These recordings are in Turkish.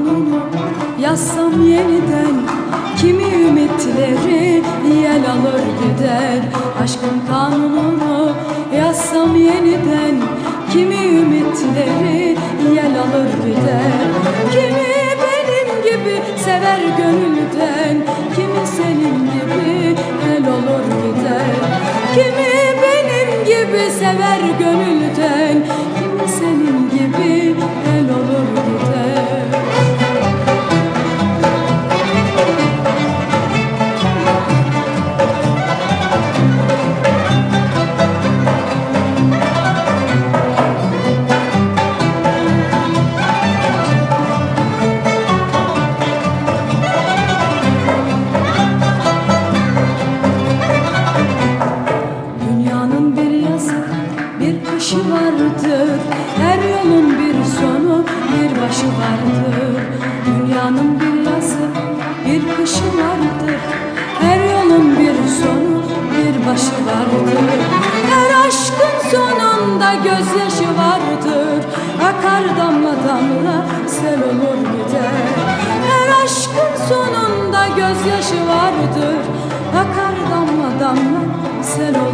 sonunu Yazsam yeniden kimi ümitleri Yel alır gider. Aşkın kanununu Yazsam yeniden kimi ümitleri Yel alır gider. Kimi benim gibi sever gönülden Kimi senin gibi el olur gider. Kimi benim gibi sever gönülden kışı vardır. Her yolun bir sonu, bir başı vardır. Dünyanın bir yazı, bir kışı vardır. Her yolun bir sonu, bir başı vardır. Her aşkın sonunda gözyaşı vardır. Akar damla damla sel olur gider Her aşkın sonunda gözyaşı vardır. Akar damla damla sel olur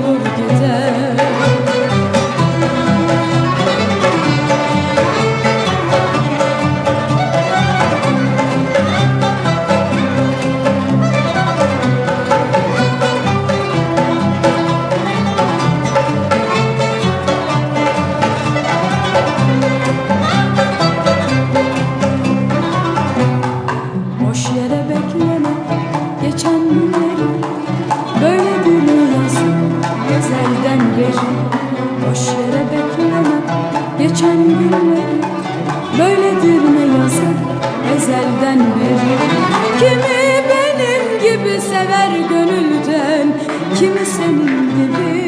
Boş yere bekleme geçen günleri Böyledir ne yazı ezelden beri. Kimi benim gibi sever gönülden Kimi senin gibi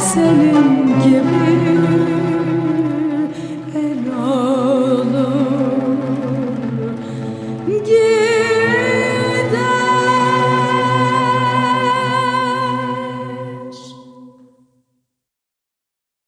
senin gibi.